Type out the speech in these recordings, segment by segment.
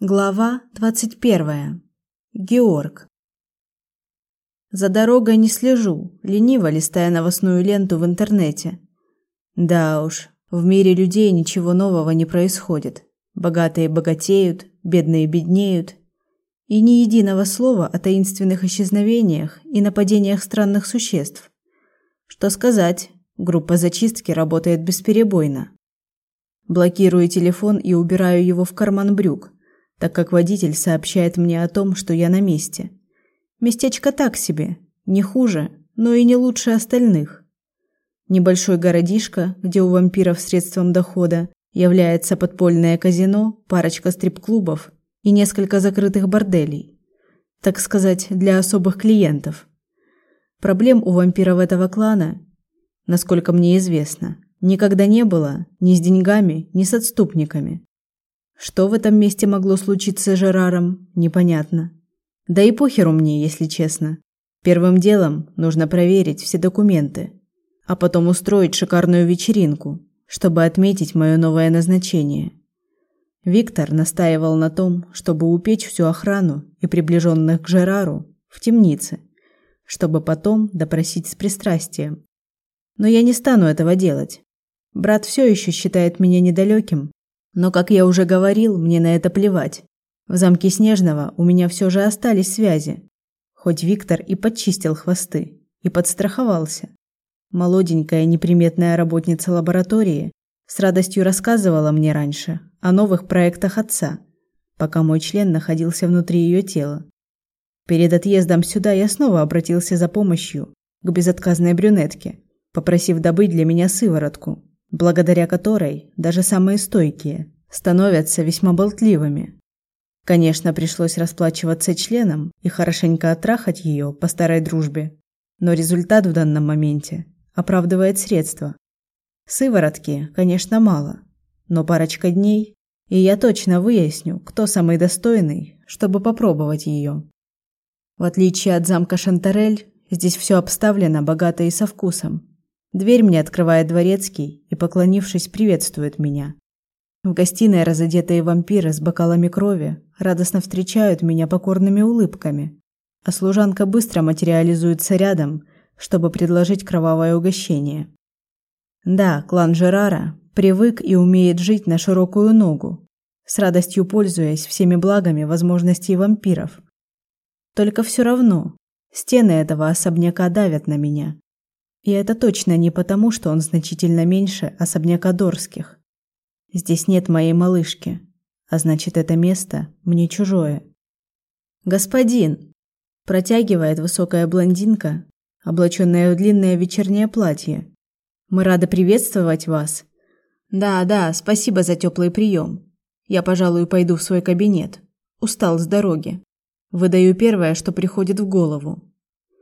Глава 21. Георг. За дорогой не слежу, лениво листая новостную ленту в интернете. Да уж, в мире людей ничего нового не происходит. Богатые богатеют, бедные беднеют. И ни единого слова о таинственных исчезновениях и нападениях странных существ. Что сказать, группа зачистки работает бесперебойно. Блокирую телефон и убираю его в карман брюк так как водитель сообщает мне о том, что я на месте. Местечко так себе, не хуже, но и не лучше остальных. Небольшой городишко, где у вампиров средством дохода является подпольное казино, парочка стрип-клубов и несколько закрытых борделей. Так сказать, для особых клиентов. Проблем у вампиров этого клана, насколько мне известно, никогда не было ни с деньгами, ни с отступниками. Что в этом месте могло случиться с Жераром, непонятно. Да и похеру мне, если честно. Первым делом нужно проверить все документы, а потом устроить шикарную вечеринку, чтобы отметить мое новое назначение. Виктор настаивал на том, чтобы упечь всю охрану и приближенных к Жерару в темнице, чтобы потом допросить с пристрастием. Но я не стану этого делать. Брат все еще считает меня недалеким но, как я уже говорил, мне на это плевать. В замке Снежного у меня все же остались связи. Хоть Виктор и подчистил хвосты, и подстраховался. Молоденькая неприметная работница лаборатории с радостью рассказывала мне раньше о новых проектах отца, пока мой член находился внутри ее тела. Перед отъездом сюда я снова обратился за помощью к безотказной брюнетке, попросив добыть для меня сыворотку, благодаря которой даже самые стойкие становятся весьма болтливыми. Конечно, пришлось расплачиваться членом и хорошенько оттрахать ее по старой дружбе, но результат в данном моменте оправдывает средства. Сыворотки, конечно, мало, но парочка дней, и я точно выясню, кто самый достойный, чтобы попробовать ее. В отличие от замка Шантарель, здесь все обставлено богато и со вкусом. Дверь мне открывает дворецкий и, поклонившись, приветствует меня. В гостиной разодетые вампиры с бокалами крови радостно встречают меня покорными улыбками, а служанка быстро материализуется рядом, чтобы предложить кровавое угощение. Да, клан Жерара привык и умеет жить на широкую ногу, с радостью пользуясь всеми благами возможностей вампиров. Только все равно стены этого особняка давят на меня. И это точно не потому, что он значительно меньше особняка Дорских. Здесь нет моей малышки, а значит, это место мне чужое. Господин протягивает высокая блондинка, облаченная в длинное вечернее платье. Мы рады приветствовать вас. Да, да, спасибо за теплый прием. Я, пожалуй, пойду в свой кабинет. Устал с дороги. Выдаю первое, что приходит в голову.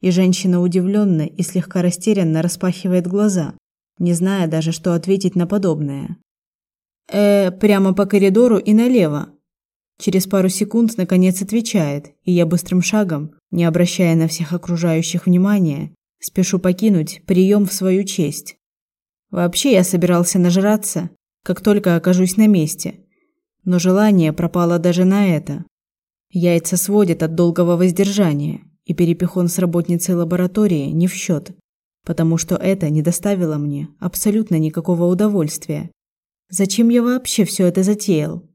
И женщина удивленно и слегка растерянно распахивает глаза, не зная даже, что ответить на подобное. Э, прямо по коридору и налево. Через пару секунд наконец отвечает, и я быстрым шагом, не обращая на всех окружающих внимания, спешу покинуть прием в свою честь. Вообще я собирался нажраться, как только окажусь на месте. Но желание пропало даже на это. Яйца сводят от долгого воздержания и перепихон с работницей лаборатории не в счет, потому что это не доставило мне абсолютно никакого удовольствия. Зачем я вообще все это затеял?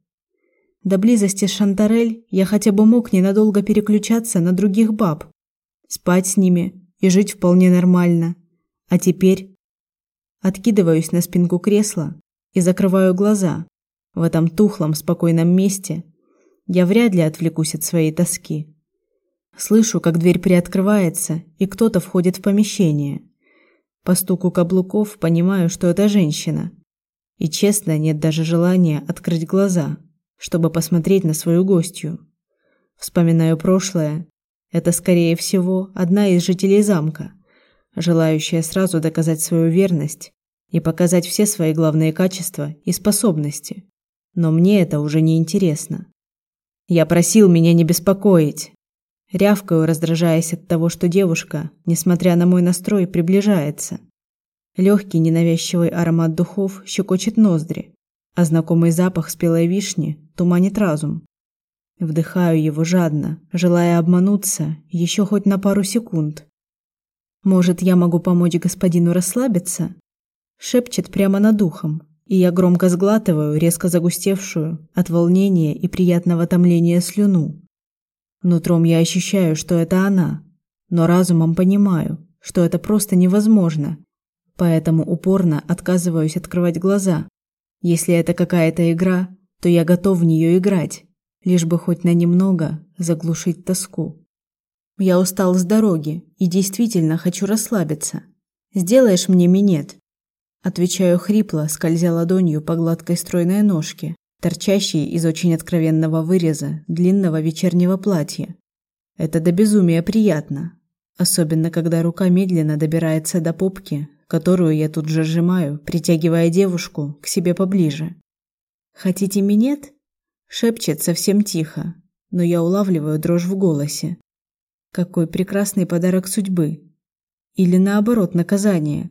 До близости с Шантарель я хотя бы мог ненадолго переключаться на других баб, спать с ними и жить вполне нормально. А теперь откидываюсь на спинку кресла и закрываю глаза. В этом тухлом, спокойном месте я вряд ли отвлекусь от своей тоски. Слышу, как дверь приоткрывается, и кто-то входит в помещение. По стуку каблуков понимаю, что это женщина. И честно, нет даже желания открыть глаза, чтобы посмотреть на свою гостью. Вспоминаю прошлое. Это, скорее всего, одна из жителей замка, желающая сразу доказать свою верность и показать все свои главные качества и способности. Но мне это уже не интересно. Я просил меня не беспокоить. Рявкаю, раздражаясь от того, что девушка, несмотря на мой настрой, приближается. Легкий ненавязчивый аромат духов щекочет ноздри, а знакомый запах спелой вишни туманит разум. Вдыхаю его жадно, желая обмануться еще хоть на пару секунд. Может, я могу помочь господину расслабиться? Шепчет прямо над ухом, и я громко сглатываю резко загустевшую от волнения и приятного томления слюну. Нутром я ощущаю, что это она, но разумом понимаю, что это просто невозможно. Поэтому упорно отказываюсь открывать глаза. Если это какая-то игра, то я готов в нее играть, лишь бы хоть на немного заглушить тоску. Я устал с дороги и действительно хочу расслабиться. Сделаешь мне минет? Отвечаю хрипло, скользя ладонью по гладкой стройной ножке, торчащей из очень откровенного выреза длинного вечернего платья. Это до безумия приятно, особенно когда рука медленно добирается до попки, которую я тут же сжимаю, притягивая девушку к себе поближе. Хотите минет? шепчет совсем тихо, но я улавливаю дрожь в голосе. Какой прекрасный подарок судьбы. Или наоборот, наказание.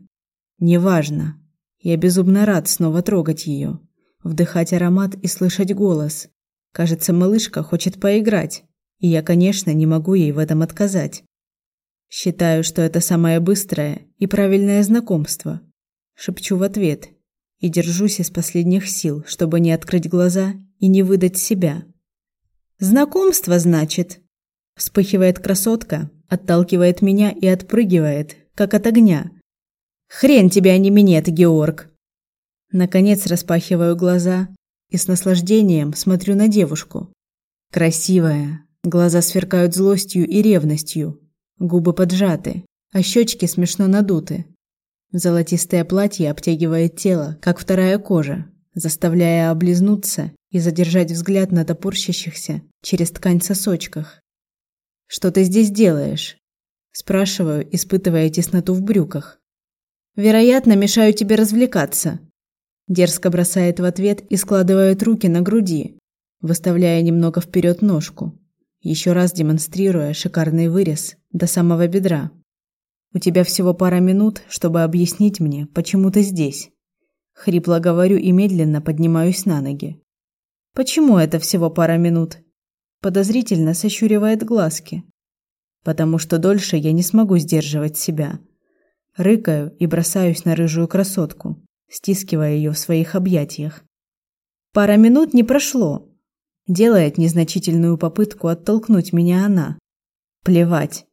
Неважно. Я безумно рад снова трогать ее, вдыхать аромат и слышать голос. Кажется, малышка хочет поиграть, и я, конечно, не могу ей в этом отказать. Считаю, что это самое быстрое и правильное знакомство. Шепчу в ответ и держусь из последних сил, чтобы не открыть глаза и не выдать себя. Знакомство, значит. Вспыхивает красотка, отталкивает меня и отпрыгивает, как от огня. Хрен тебя, а не минет, Георг. Наконец распахиваю глаза и с наслаждением смотрю на девушку. Красивая, глаза сверкают злостью и ревностью, губы поджаты, а щечки смешно надуты. Золотистое платье обтягивает тело, как вторая кожа, заставляя облизнуться и задержать взгляд на топорщащихся через ткань сосочках. «Что ты здесь делаешь?» Спрашиваю, испытывая тесноту в брюках. Вероятно, мешаю тебе развлекаться. Дерзко бросает в ответ и складывает руки на груди, выставляя немного вперед ножку, еще раз демонстрируя шикарный вырез до самого бедра. У тебя всего пара минут, чтобы объяснить мне, почему ты здесь. Хрипло говорю и медленно поднимаюсь на ноги. Почему это всего пара минут? Подозрительно сощуривает глазки. Потому что дольше я не смогу сдерживать себя Рыкаю и бросаюсь на рыжую красотку, стискивая ее в своих объятиях. Пара минут не прошло. Делает незначительную попытку оттолкнуть меня она. Плевать.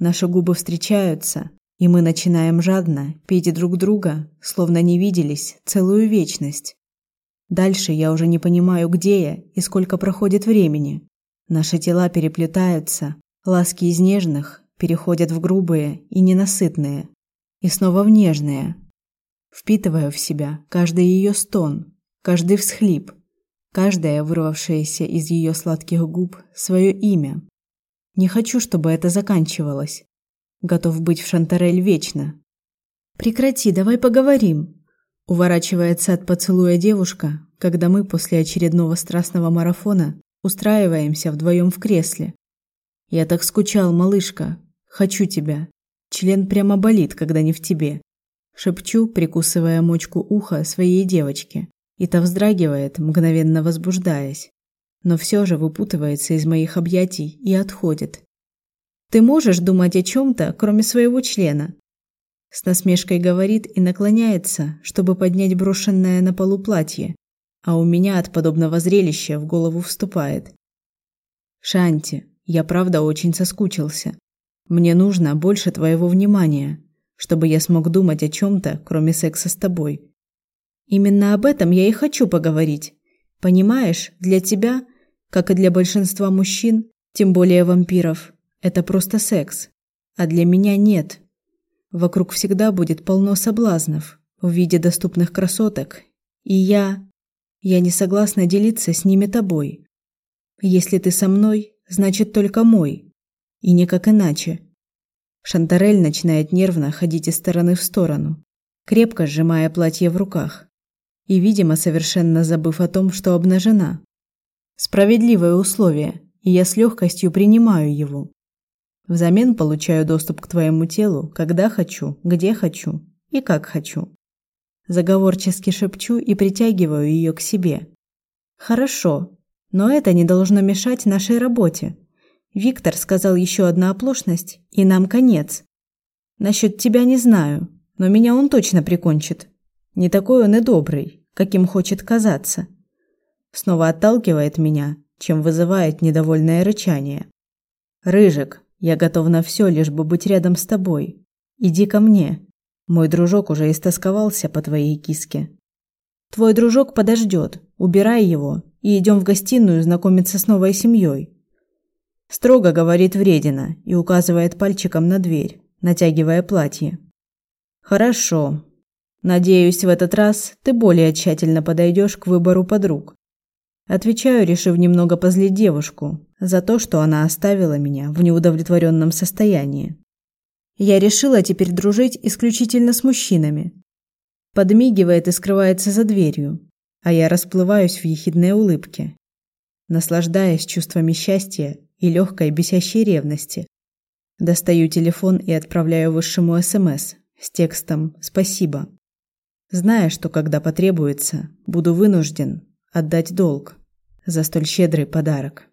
Наши губы встречаются, и мы начинаем жадно пить друг друга, словно не виделись целую вечность. Дальше я уже не понимаю, где я и сколько проходит времени. Наши тела переплетаются, ласки из нежных переходят в грубые и ненасытные и снова в нежное. Впитываю в себя каждый ее стон, каждый всхлип, каждое вырвавшееся из ее сладких губ свое имя. Не хочу, чтобы это заканчивалось. Готов быть в Шантарель вечно. Прекрати, давай поговорим. Уворачивается от поцелуя девушка, когда мы после очередного страстного марафона устраиваемся вдвоем в кресле. Я так скучал, малышка. Хочу тебя. Член прямо болит, когда не в тебе. Шепчу, прикусывая мочку уха своей девочки, и та вздрагивает, мгновенно возбуждаясь, но все же выпутывается из моих объятий и отходит. Ты можешь думать о чем то кроме своего члена? С насмешкой говорит и наклоняется, чтобы поднять брошенное на полу платье, а у меня от подобного зрелища в голову вступает. Шанти, я правда очень соскучился. Мне нужно больше твоего внимания, чтобы я смог думать о чем то кроме секса с тобой. Именно об этом я и хочу поговорить. Понимаешь, для тебя, как и для большинства мужчин, тем более вампиров, это просто секс, а для меня нет. Вокруг всегда будет полно соблазнов в виде доступных красоток, и я я не согласна делиться с ними тобой. Если ты со мной, значит только мой и никак иначе. Шантарель начинает нервно ходить из стороны в сторону, крепко сжимая платье в руках и, видимо, совершенно забыв о том, что обнажена. Справедливое условие, и я с легкостью принимаю его. Взамен получаю доступ к твоему телу, когда хочу, где хочу и как хочу. Заговорчески шепчу и притягиваю ее к себе. Хорошо, Но это не должно мешать нашей работе. Виктор сказал еще одна оплошность, и нам конец. Насчет тебя не знаю, но меня он точно прикончит. Не такой он и добрый, каким хочет казаться. Снова отталкивает меня, чем вызывает недовольное рычание. Рыжик, я готов на все, лишь бы быть рядом с тобой. Иди ко мне. Мой дружок уже истосковался по твоей киске. Твой дружок подождет. Убирай его и идем в гостиную знакомиться с новой семьей. Строго говорит вредина и указывает пальчиком на дверь, натягивая платье. Хорошо. Надеюсь, в этот раз ты более тщательно подойдешь к выбору подруг. Отвечаю, решив немного позлить девушку за то, что она оставила меня в неудовлетворенном состоянии. Я решила теперь дружить исключительно с мужчинами. Подмигивает и скрывается за дверью, а я расплываюсь в ехидной улыбке, наслаждаясь чувствами счастья и легкой бесящей ревности. Достаю телефон и отправляю высшему СМС с текстом «Спасибо», зная, что когда потребуется, буду вынужден отдать долг за столь щедрый подарок.